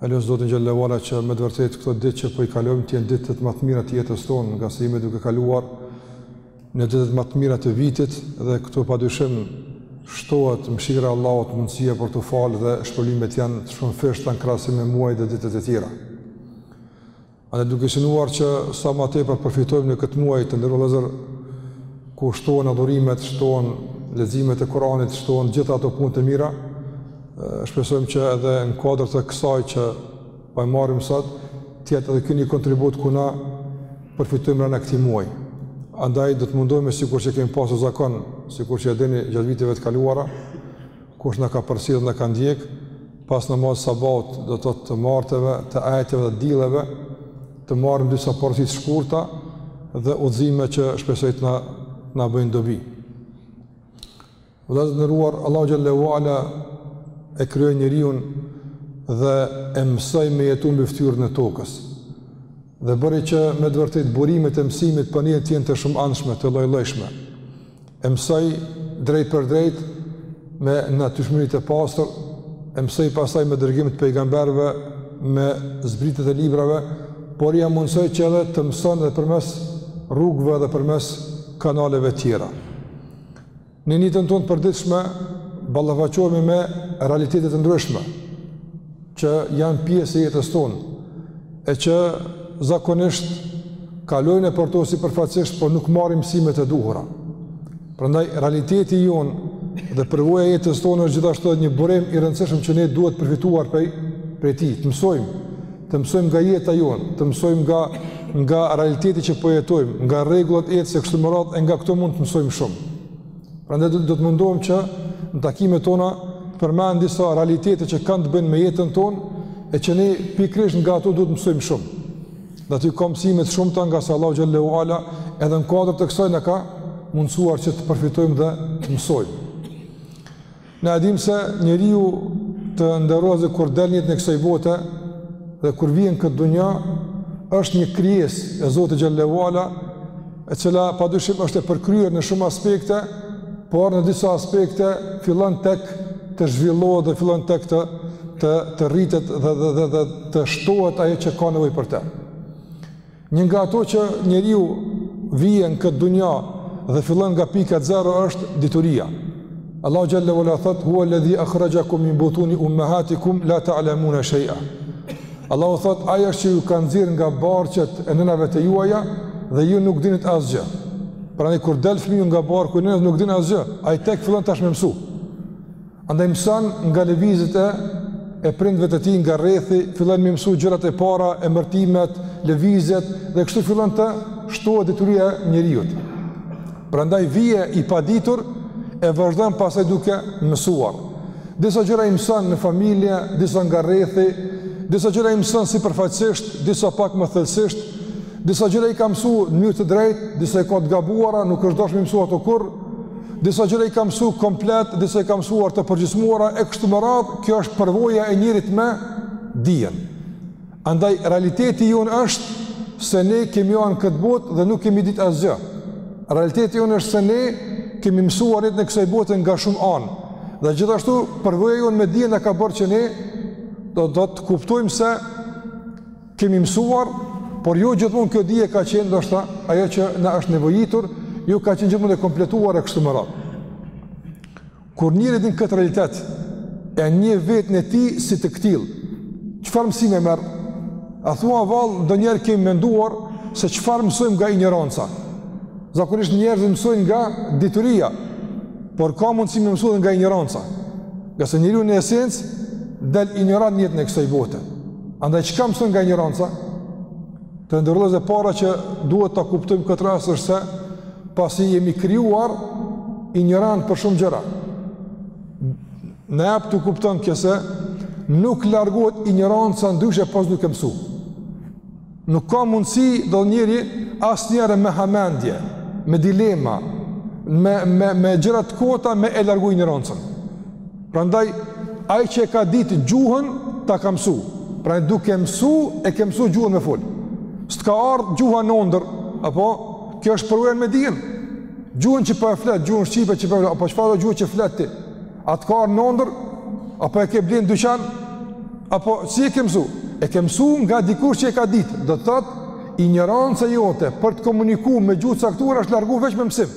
E lus Zotin xhelle ue ala që me të vërtetë këto ditë që po i kalojmë të jenë ditët më të mira të jetës tonë, nga se jemi duke kaluar në ditët më të mira të vitit dhe këtu pa dyshim shtohet mëshira e Allahut, mundësia për të falë dhe shpërblimet janë të shumëfishta në krahasim me muajt dhe ditët e tjera. Andaj duke synuar që sa ma tepër të përfitojmë në këtë muaj të nderuar vëllezër, ku shtohen adhurimet, shtohen leximet e Kuranit, shtohen të gjitha ato punët e mira, shpresojmë që edhe në kuadër të kësaj që po e marrim sot, të jetë edhe ky një kontribut ku na përfitojmë brenda këtij muaj. Andaj, do të mundohemi sikurse kemi pasë zakon, sikurse e dini gjatë viteve të kaluara, Kush na ka përcjellë dhe na ka ndjek pas namazit të sabahut, do të thotë të martave, të ejteve dhe dilleve, të marrim disa porosi të shkurta dhe udhëzime që shpresoj të na bëjnë dobi. Vëllezër të nderuar, Allahu xhelle ue ala e krijoi njeriun dhe e mësoi me jetu mbi fytyrën e tokës. dhe bëri që me të vërtetë burimet e mësimit për ne të jenë të shumëanshme, të llojllojshme. E mësoi drejtpërdrejt me natyrshmëri të pastër, e mësoi pastaj me dërgim të pejgamberëve, me zbritjet e librave, por ia mundësoi që edhe të mëson edhe përmes rrugëve dhe përmes kanaleve të tjera. Në jetën tonë të përditshme, ballafaqohemi me realitete të ndryshme, që janë pjesë e jetës tonë, e që zakonisht kalojmë nëpër to sipërfaqësisht, po nuk marrim mësimet e duhura. Prandaj, realiteti jonë dhe përvoja e jetës tonë është gjithashtu një burim i rëndësishëm që ne duhet përfituar prej, prej tij, të mësojmë, të mësojmë nga jeta jonë, të mësojmë nga nga realiteti që po jetojmë, nga rregullat e jetës e kështu me radhë e nga këto mund të mësojmë shumë. Prandaj do të mundohem që në takimet tona të përmend disa realitete që kanë të bëjnë me jetën tonë e që ne pikërisht nga ato duhet të mësojmë shumë. Dhe aty ka mësime të shumta ngase Allahu xhelle ue ala edhe në kuadër të kësaj na ka mundësuar që të përfitojmë dhe të mësojmë. Na e dimë se njeriu të nderuar vëllezër kur del në jetën e kësaj bote dhe kur vjen në këtë dunja është një krijesë e Zotit xhelle ue ala e cila pa dyshim është e përkryer në shumë aspekte por në disa aspekte fillon tek të zhvillohet dhe fillon tek të të të rritet dhe dhe dhe dhe të shtohet ajo që ka nevojë për të. Një nga ato që njeriu vjen në këtë dunja dhe fillon nga pika zero është dituria. Allahu xhelle ue ala thot, huve ledhi ahraxhekum min butuni ummehatikum, la ta'lemune shej'a. Allahu thot, ai është që ju ka nxirrë nga barqet e nënave të juaja dhe ju nuk dinit asgjë. Prandaj kur del fëmiju nga barku i nënës nuk din asgjë, ai tek fillon tash me mësu. Andaj mëson nga lëvizjet e e prindve të tij nga rrethi, fillon me mësu gjërat e para, emërtimet, lëvizjet dhe kështu fillon të shtohet dituria e njeriut. Prandaj vije i paditur e vazhdon pastaj duke mësuar. Disa gjëra i mëson në familje, disa nga rrethi, disa gjëra i mëson sipërfaqësisht, disa pak më thellësisht, disa gjëra i ka mësuar në mënyrë të drejtë, disa i ka të gabuara, nuk është dasht me mësu ato kurrë. Disa gjëra i ka mësu komplet, disa i ka mësuar të përgjysmuara e kështu me radhë, kjo është përvoja e njeriut me dijen. Andaj realiteti jonë është se ne kemi ardh në këtë botë dhe nuk kemi ditë asgjë. Realiteti jonë është se ne kemi mësuar n'jetën e kësaj bote nga shumë anë. Dhe gjithashtu përvoja jonë me dijen na ka bërë që ne do do të kuptojmë se Kemi mësuar, por jo gjithmonë kjo dije ka qenë ndoshta ajo që na është nevojitur, jo ka qenë gjithmonë e kompletuar e kështu me radhë. Kur njeriu e din këtë realitet, e njeh veten e tij si të këtillë, çfarë mësime merr? A thua vallë, ndonjëherë kemi menduar se çfarë mësojmë nga injoranca. Zakonisht njerëzit mësojnë nga dituria, por ka mundësi me mësu nga injoranca. Nga se njëri unë në esencë, del injorant n'jetën e kësaj bote. Andaj çka mëson nga injoranca? Të nderuar vëllezër, e para që duhet ta kuptojmë n'këtë rast është se pasi jemi krijuar injorant për shumë gjëra. Na jep të kuptojmë kjo se nuk largohet injoranca ndryshe pos duke mësu. Nuk ka mundësi dot njeri asnjëherë me hamendje, me dilema, me, me, me gjëra t'kota me e largu injorancën. Prandaj, ai që e ka ditë gjuhën, ta ka mësu. Prandaj, duke mësu, e ke mësu gjuhën me folë. S'të ka ardhë gjuha në ondërr, apo, kjo është përvoja jonë me dijen. Gjuhën që po e flet, gjuhën shqipe që po e flet, apo çfarëdo gjuhe që flet ti. A të ka ardh në ondërr, apo e ke ble në dyqan, apo si e ke mësu? E ke mësu nga dikush që e ka ditë, do të thotë, injoranca jote për të komuniku me gjuhë të caktuar është largu veç me mësim.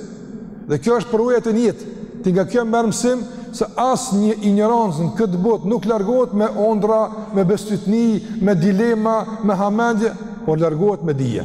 Dhe kjo është përvoja jote n'jetë, ti nga kjo merr mësim, se asnjë injorancë në këtë botë nuk largohet me ondrra, me bestytni, me dilema, me hamendje, por largohet me dije.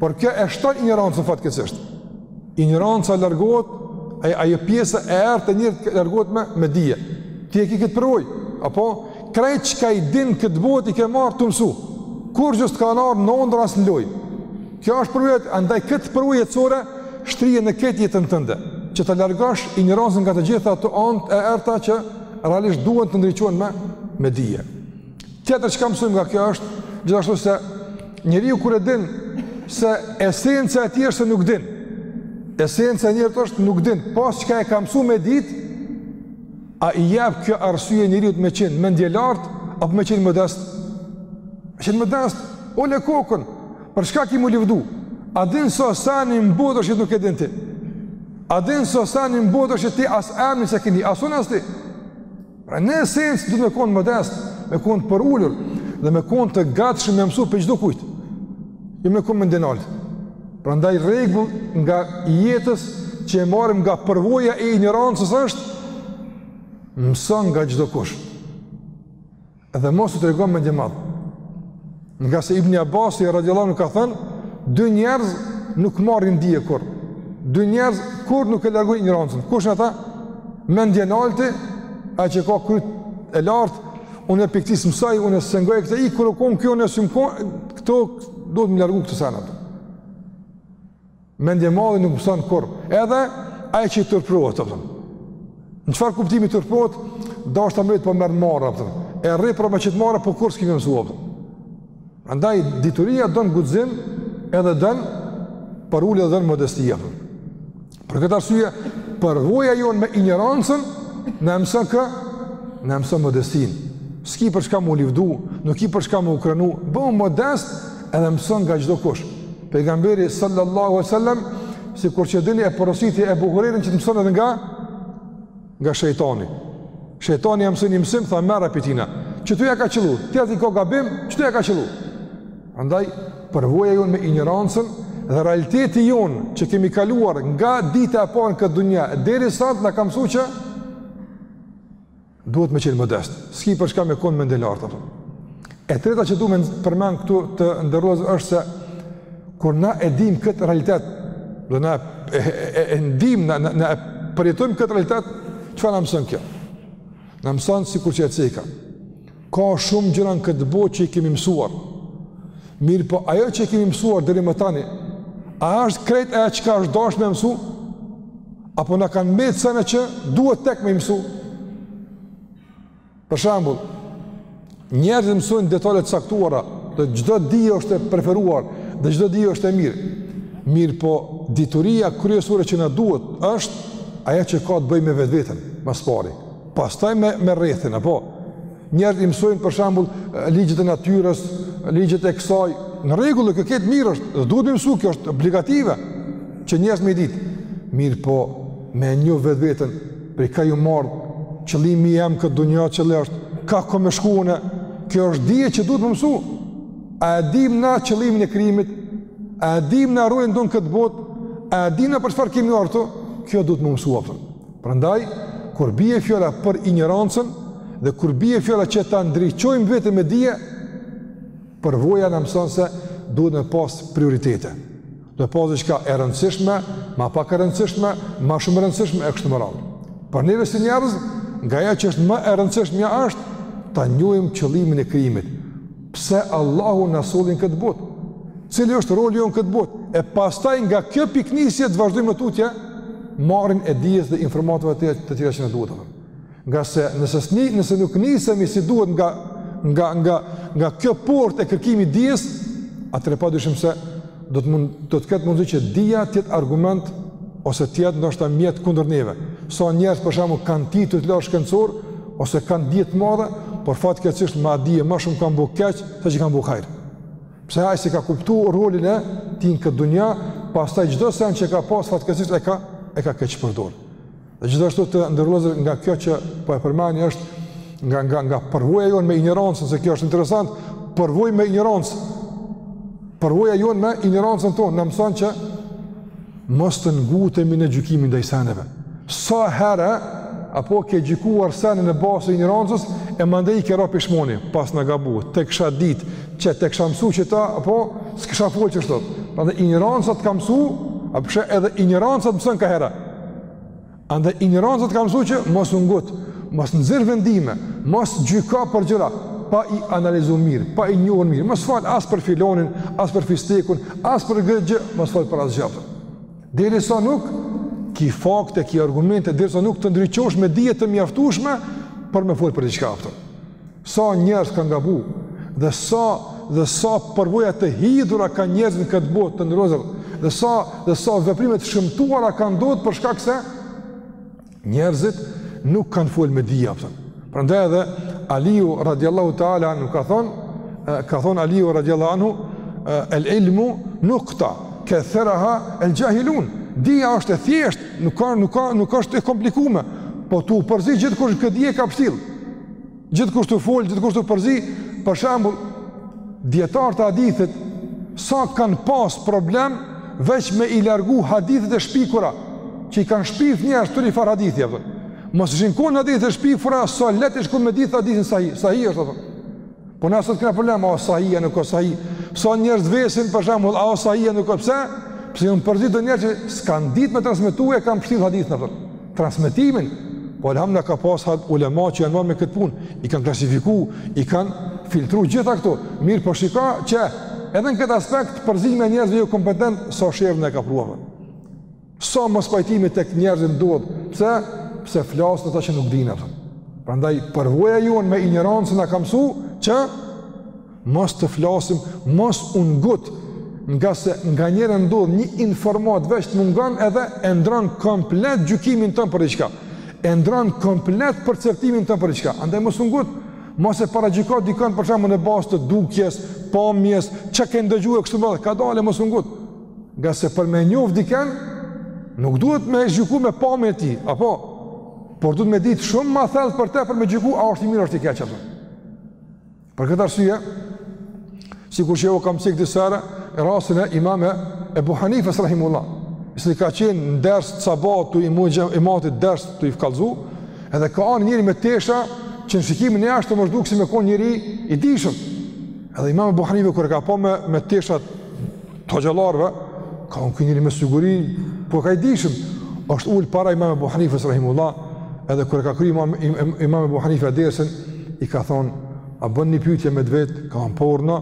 Por kjo e shton injorancën fatkeqësisht. Injoranca largohet, ai ajo pjesa e errët e njeriut largohet me me dije. Ti e ke këtë përvojë, apo krejt çka i din n'këtë botë i ke marrë tu mësu. Kurgjo s't'ka ardh n'ondërr as në lojë. Kjo është përvojë, andaj këtë përvojë jetësore shtrije në këtë jetën tënde, që ta largosh injorancën nga të gjitha ato anët e errëta që realisht duhen të ndriçohen me me dije. Tjetër çka mësojmë nga kjo është, gjithashtu se njeriu kur e din se esenca e tij është se nuk din. Esenca e njerit është nuk din, pos çka e ka msu me ditë, a i jep kjo arsye njeriut me qenë mendjelartë apo me qenë modest? Me qenë modest, ule kokën. Për çka ki m'u livdu? A din sa sene n'botë që nuk e din ti? A din sa sene n'botë që ti as emrin s'e ke ni, as unë as ti? Pra në esencë duhet me kon modest, me kon përulur dhe me kon të gatshëm me mësu pe çdokujt. Jo me kon mendjenaltë. Prandaj rregull nga jetës që e marrim nga përvoja e injorancës është mëso nga çdokush. Dhe mos u trego mendjemadh. Ngase Ibn Abasi radiallahu anhu ka thënë, dy njerëz nuk marrin dije kurrë. Dy njerëz kurrë nuk e largojnë injorancën. Kush janë ata? Mendjenalti, ai që ka kryt e lartë, unë pej këtij s'mësoj, unë s'e ngoj këtë, kur u kon ky, unë jam kon, këto duhet me i largu këto senet. Mendjemadhi nuk mëson kurrë, edhe ai që turpërohet, kupton. Në çfarë kuptimi turpërohet, dashta me pyet po m'vjen marre, kupton. E rri pra me qetë marre, po kurrë s'ki me mësu, kupton. Prandaj, dituria don guxim, edhe don përulje edhe don modesti, a kupton. Për këtë arsye, përvoja jonë me injorancën, na e mëson kë, na e mëson modestinë. S'ki për çka m'u livdu, nuk ki për çka m'u krenu, bëhu modest, Edhe mëso nga çdokush. Pejgamberi sallallahu alaihi wasallam sikur që e dini e porositi Ebu Hurejrën që të mësojë edhe nga nga shejtani. Shejtani ia msoi një mësim tha merre pi tina. Qitu ja ka qellu, tjerat i ka gabim, qitu ja ka qellu. Prandaj përvoja jonë me injorancën dhe realiteti jonë që kemi kaluar nga dita e parë në këtë dunja deri sot na ka mësuar që Duhet me qenë modest. Ski për çka me kon mendjenaltë a po. E treta që du me përmend këtu të nderuar është se kur na e dim këtë realitet, do na e, e, e ndim na na, na e përjetojmë këtë realitet, çfarë na mëson kjo? Na mëson sikur që e ceka. Ka shumë gjëra në këtë botë që i kemi mësuar. Mirëpo, ajo që i kemi mësuar deri më tani, a është krejt ajo çka është dashtë me e mësu? Apo na kanë mbetë sene që duhet tek me i mësu? Për shembull, njerëzit mësojnë detale të caktuara dhe çdo dije është e preferuar dhe çdo dije është e mirë. Mirëpo, dituria kryesore që na duhet është ajo që ka të bëjë me vetveten, ma së pari. Pastaj me me rrethin apo njerëzit i mësojnë për shembull ligjet e natyrës, ligjet e kësaj, në rregull, kjo këtë mirë është, dhe duhet me i mësu, kjo është obligative që njerëz me i ditë. Mirëpo me njoft vetveten prej ka ju marr qëllimi i jem në këtë dunja cili është, ka ku me shku ne, kjo është dije që duhet me mësu. A e dim na qëllimin e krijimit? A e dim na rolin ton në këtë botë? A e dim na për çfarë kemi ardhur? Kjo duhet me mësu apo. Prandaj, kur bie fjala për injorancën dhe kur bie fjala që ta ndriçojmë veten me dije, përvoja na mëson se duhet me pas prioritete. Duhet pas diçka e rëndësishme, ma pak e rëndësishme, ma shumë e rëndësishme e kështu me radhë. Për neve si njerëz, nga ajo që është më e rëndësishmja është ta njohim qëllimin e krijimit. Pse Allahu na solli në këtë botë? Cili është roli jonë në këtë botë? E pastaj nga kjo pikënisje të vazhdojmë më tutje, marrjen e dijes dhe informatave të tjera që na duhen. Ngase nëse, sni, nëse nuk nisemi si duhet nga, nga, nga, nga kjo portë e kërkimit të dijes, atëherë padyshim se do të, mund, do të ketë mundësi që dija të jetë argument ose të jetë ndoshta mjet kundër neve. Sa njerëz për shembull kanë tituj të lartë shkencorë, ose kanë dije të mëdha, por fatkeqësisht me atë dije ma shumë kanë bu keq se që kanë bu hajr. Pse ai s'e ka kuptu rolin e tij në këtë dunja, pastaj çdo send që e ka pas fatkeqësisht e ka e ka keqpërdor. Dhe gjithashtu të nderuar vëllezër nga kjo që po e përmendi është nga nga nga përvoja jonë me injorancën se kjo është interesant, përvojë me injorancë. Përvoja jonë me injorancën tonë na mëson që mos të ngutemi në gjykimin ndaj seneve. Sa herë apo ke gjykuar senin në bazë të injorancës e mandej i ke ra pishmonit, paskna gabu, të kisha dit, që të kisha mësu qëta, apo s'kisha folë qështu. Prandaj injoranca t'ka mësu, apo edhe injoranca t'mëson kahere. Andaj injoranca të ka mësu që mos u ngut, mos nxirr vendime, mos gjyka për gjëra pa i analizu mirë, pa i njohur mirë. Mos fol as për filonin, as për fistekun, as për këtë gjë, mos fol për asgjë. Derisa nuk ki fakte, ki argumente, derisa nuk të ndriçohesh me dije të mjaftueshme për me fol për diçka aftë. Sa njerëz kanë gabu, dhe sa dhe sa përvoja të hidhura kanë njerëzit në këtë botë të nderuar vëllezër, dhe sa dhe sa veprime t'shëmtuara kanë ndodhur për shkak se njerëzit nuk kanë fol me dije pse. Prandaj edhe Aliu radiallahu taala anhu ka thon, ka thon Aliu radiallahu anhu el ilmu nukta ketheraha el gjahilun dija është e thjeshtë nuk ka, nuk ka, nuk është e komplikume po tu përzi gjithkush në këtë dije e ka pështjellë gjithkush tu folë, gjithkush tu përzi, për shambull, dijetarët e hadithit, sa kanë pas problem, veç me i largu hadithet e shpikura, që i kanë shpif njerëzit njëfarë hadithi, a kupton. mos ishin konë hadithet e shpikura, sa leht ish kon me ditë hadithin sahih, sahih është, a kupton. Po na sot kena problem, a o sahih a nuk o sahih. Sa njerëz vesin për shembull, a o sahih a nuk o, pse? Pse jon përzi do njerëz që s'kan ditë me transmetu e kanë pshtjell hadithin, a kupton, transmetimin. Po alhamdulillah ka pas had ulema që janë marrë me këtë punë, i kanë klasifiku, i kanë filtru gjitha këto. Mirëpo shiko që edhe në këtë aspekt përzimi i njerëzve jo kompetentë sa sherr na e ka pru. Sa mospajtimi tek njerëzit ndodh, pse? Pse flasin ata që nuk dinë atë. Prandaj përvoja jonë me injorancën na ka mësu që mos të flasim, mos u ngut ngase nganjëherë ndodh një informat veç të mungon edhe e ndron komplet gjykimin ton për diçka. E ndron komplet perceptimin ton për diçka. Andaj mos u ngut, mos e paragjyko dikën për shembull në bazë të dukjes, pamjes, çka ke ndëgjue kështu më ka dalë mos u ngut. Ngase për me njoft diken, nuk duhet me e gjyku me pamjen e tij, apo? Por duhet me ditë shumë ma thellë për te për me gjyku, a është i mirë, është i keqë, apo? Për këtë arsye, sikur që ju kam cekë disa herë rastin e imam Ebu Hanifes, rahimehullah, i cili ka qenë në ders të sabahut, tu i majt ders, tu i kallzu, edhe ka ardh njëri me tesha, që në shikimin e jashtëm është dukë si me konë njeri i dijshëm. Edhe imam Ebu Hanife, kur e ka pa me, me teshat e hoxhallarëve ka thon ky njeri me siguri, qenka i dijshëm, është ul para Imam Abu Hanifes rahimehullah, edhe kur e ka kry Imam Imam Abu Hanife dersin, i ka thon, a bën një pyetje me t'vet, ka thon urdhno,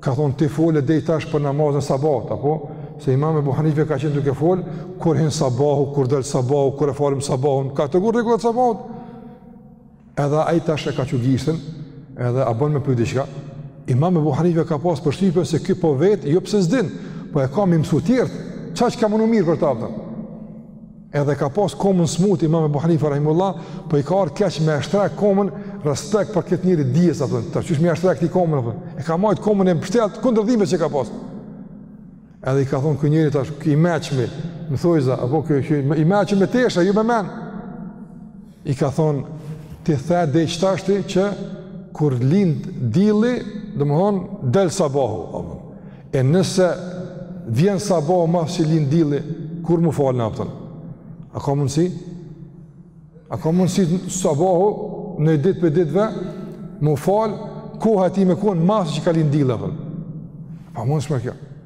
ka thon ti fole deri tash për namazin e sabahut, apo se Imam Abu Hanife ka qenë duke fol kur hin sabahu, kur del sabahu, kur e falim sabahun, ka tregu rregullat e sabahut. Edhe ai tash e ka çu gishtin, edhe a bën me pyet diçka? Imam Abu Hanife ka pas përshtypjen se ky po vet, jo pse s'din, po e ka me i mësu tjerët. Çfarë që ka më në mirë për ta, a kupton? Edhe ka pas komën smutë Imam Abu Hanife rahimehullah, po i ka ardh keq me e shtri komën, respekt për këtë njeri të dijes apo qysh me e shtri këtë komën apo. E ka majtë komën e mbledht përkundër dhimbjes që ka pas. Edhe i ka thonë ky njeri tash, ky i mençmi, në thojza apo ky ky i mençmi me tesha, jo jo me mend. I ka thonë, Ti the dej tashti që kur lind dielli, domthonë del sabahu, apo. E nëse vjen sabahu mas që lind dielli, kur m'u fal, a kupton? A ka mundsi? A ka mundsi sabahu një ditë prej ditëve m'u fal, koha e tij me kon mas që ka lind dielli, apo. Pamundshme kjo.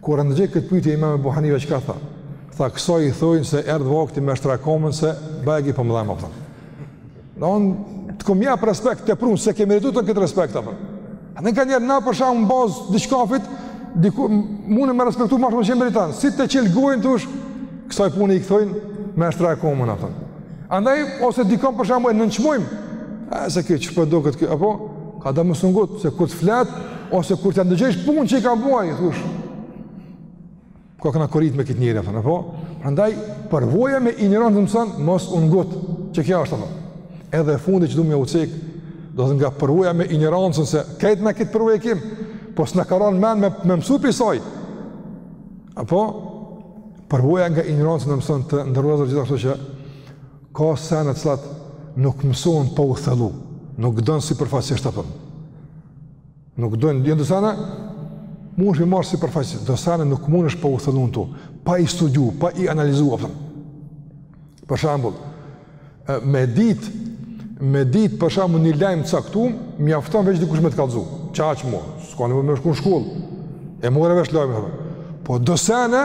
Kur e ndëgjoi këtë pyetje Imam Ebu Hanife çka tha? Tha kësaj i thojnë se erdh vakti me shtra komën se bajagi po më dhamb apton. Domethonë të kom jap respekt të teprun, s'e ke meritu tonë këtë respekt apton. A nganjëherë na për shembull në bazë diçkafit, dikon, mun me respektu ma shumë se meriton, si të çel gojën thush, kësaj pune i thojnë me shtra komën apton. Andaj, ose dikon për shembull e nënçmojmë, a se kjo çka po do këtë kjo, apo, Ka da mos u ngut se kur të flet ose kur t'ia ndëgjojsh punët që i ka bo ai thush. Kena korit me këtë njeri apton. Prandaj përvoja me injorancën mson mos u ngut. Qe kjo është apton. Edhe e fundit që du me cek domethonë nga përvoja me injorancën se kejt na këtë përvojë kim. Po s'na ka ra në mend me me mësu pi saj. Apo përvoja nga injoranca mson të nderuar vllezër gjithashtu që Ka sene të cilat nuk mësohen pa u thellu, nuk don sipërfaqësisht apton. Nuk don, jon do sene, munesh i merr sipërfaqësisht, do sene nuk munesh pa u thellu në to, pa i studiu, pa i analizu, apton. Për shembull, me dit, me dit për shembull një lajm të caktum, mjafton veç dikush me të kalzu, qaq more, s'ka nevojë me shku në shkollë, e more vesh lajmin, apton. Po do sene,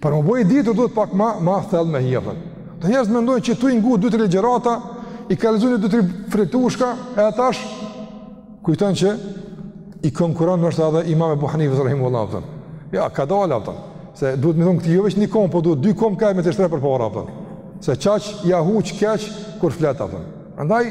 Për m'u bo i ditur duhet pak ma, ma thellë me hi apton. Do njerëz mendojnë që tu i ngu 2-3 ligjërata, i ka lexu një 2-3 fletushka, e tash kujton që i konkuron noshta edhe imam Ebu Hanifes rahimehullah, apton. Ja, ka dalë, apton. Se duhet me thonë këtij jo veç një kom, po duhet dy kom ke me i shtri përpara, apton. Se qaq, ja huq keq, kur flet, apton. Andaj,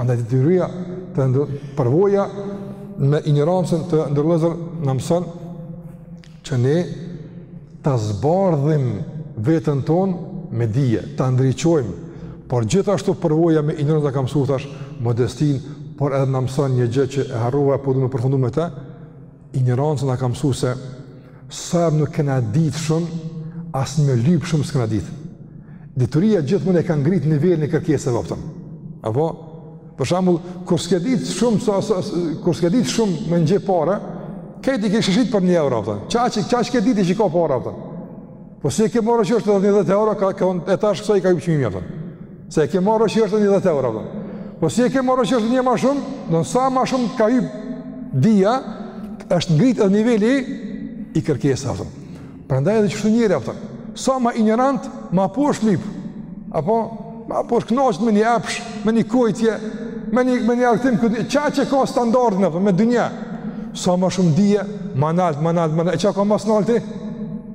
Andaj dituria të ndë, përvoja me injorancën të nderuar vllezër na mëson që ne ta zbardhim veten tonë me dije, ta ndriçojmë, por gjithashtu përvoja me injorancën na ka msu thash modestinë, por edhe na mëson një gjë që e harrova e po du me përfundu me te, Injoranca na ka mësu se sa herë nuk kena ditë shumë, as me lypë shumë s'kena ditë. Dituria gjithmonë e ka ngritë nivelin e kërkesave apton. Apo, për shembull, kur s'ke ditë shumë, sa, sa, kur s'ke ditë shumë me njeh pare, kejt i ke shit për një euro, apton. Qaq ke ditë që ka pare, apton. Po si e ke marrë vesh edhe 10 euro, ka ka e tash kësaj i ka hyp çmimi apton. Se e ke marrë vesh edhe 10 euro. Dhe. Po si e ke marrë vesh edhe më shumë, domethonë sa më shumë ka hyp dija, është ngrit edhe niveli i kërkesës apo. Prandaj edhe çdo njeri apo. Sa më injorant, më poshtë lyp. Apo më poshtë knaqet me një apsh, me një kujtje, me një me një artim këtë qaq e ka standardin apo me dynja. Sa më shumë dija, më nalt, më nalt, më nalt. Çka ka më nalti?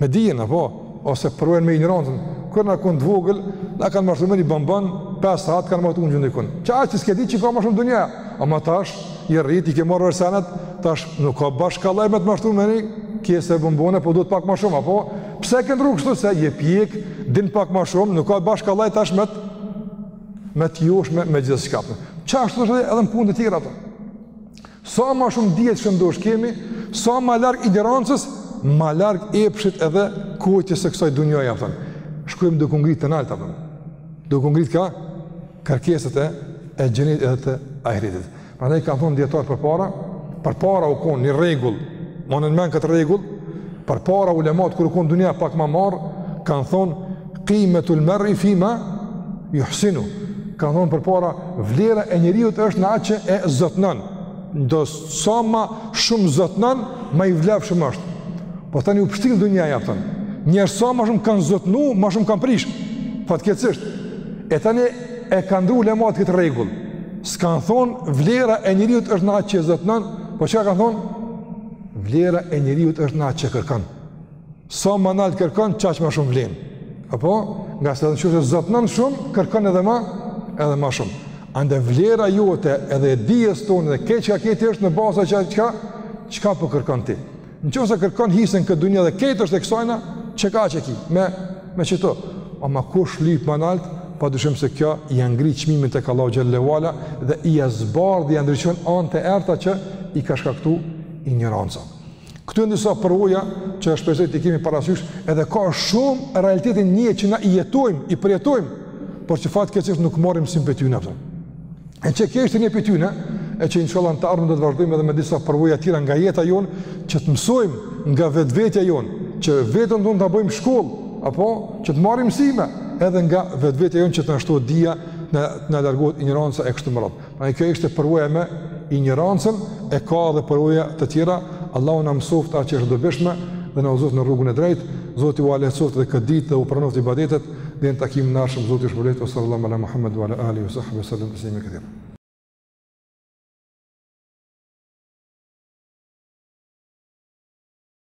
Me dijen, apo, ose përvojnë me injorancën, kur na kon t'vogël, na kanë mashtru me një bombon, 5 saat kanë mujt unë gjëndi këndë. Qa që s'ke di çka ma shumë dunja, ama tash, je rrit, i ke marrë vërsenet, tash nuk ka bashkë kollaj me të mashtru me një kese bombone, po duhet pak ma shumë, apo, pse këndrro kështu, se je pjek, din pak ma shumë, nuk ka bashkë kollaj tash me të, me të josh me, me gjithçka, apo. Qa është edhe në punë të tjera, ato. Sa ma shumë dije të shëndosh kemi, sa ma larg injorancës, ma larg epshit edhe kënaqsive të kësaj dunjaje, apo. Shkojmë duke u ngritë te nalt, apo. Duke u ngritë ka kërkesat e, e xhenetit edhe të ahiretit. Prandaj kanë thonë dijetarët përpara, përpara u konë një rregull, mane n'men këtë rregull, përpara ulematë kur u konë dunja pak ma marë, kanë thonë, Qimetul mer'i fima yuhsinu. Kanë thon përpara vlera e njeriut është në atë që e zotnon. Do sa më shumë zotnon, më i vlefshëm është. Po tani u pështil dunia apo. Njerëz sa më shumë kanë zotnu, më shumë kanë prish. Fatkeqësisht. E tani e kanë ndrru ulemat këtë rregull. S'kan thon vlera e njeriut është në atë që e zotnon, po çka kanë thon? Vlera e njeriut është në atë që kërkon. Sa më nalt kërkon, çaq më shumë vlen. Apo, ngase nëse zotnon shumë, kërkon edhe më, edhe më shumë. Andaj vlera jote edhe e dijes tonde, krejt çka ke ti është në bazë çka çka po kërkon ti. Në qoftë se kërkon hisen n'këtë dunia dhe krejt është e kësojna, qaq e ki me me qëto. Ama kush lyp më nalt, pa dyshim se kjo ia ngrit çmimin tek Allahu xhele ue ala dhe ia zbardh ia ndriçon anët e errta që i ka shkaktu injoranca. Këtu janë disa përvoja që shpresoj t'i kemi parasysh, edhe ka shumë realitete në jetë që na i jetojmë, i përjetojmë, por që fatkeqësisht nuk marrim msim pi tyne. Apo. E që kjo është një pi tyne, e që inshallah në të ardhmen do të vazhdojmë edhe me disa përvoja tjera nga jeta jonë, që të mësojmë nga vetvetja jonë, që veten tonë ta bëjmë shkollë, apo që të marrim msime, edhe nga vetvetja jonë që të na shtohet dija na, na largohet injoranca e kështu me radhë. Pra kjo ishte përvoja me injorancën, e ka edhe përvoja të tjera. Allahu na mësoftë atë që është e dobishme dhe na udhëzoftë në rrugën e drejtë. Zoti u a lehtësoftë dhe këtë ditë dhe u pranoftë ibadetet. Deri në takimin e ardhshëm Zoti u shpërbleftë wa sallallahu ala Muhammed wa ala alihi wa sahbihi sallam taslima katira.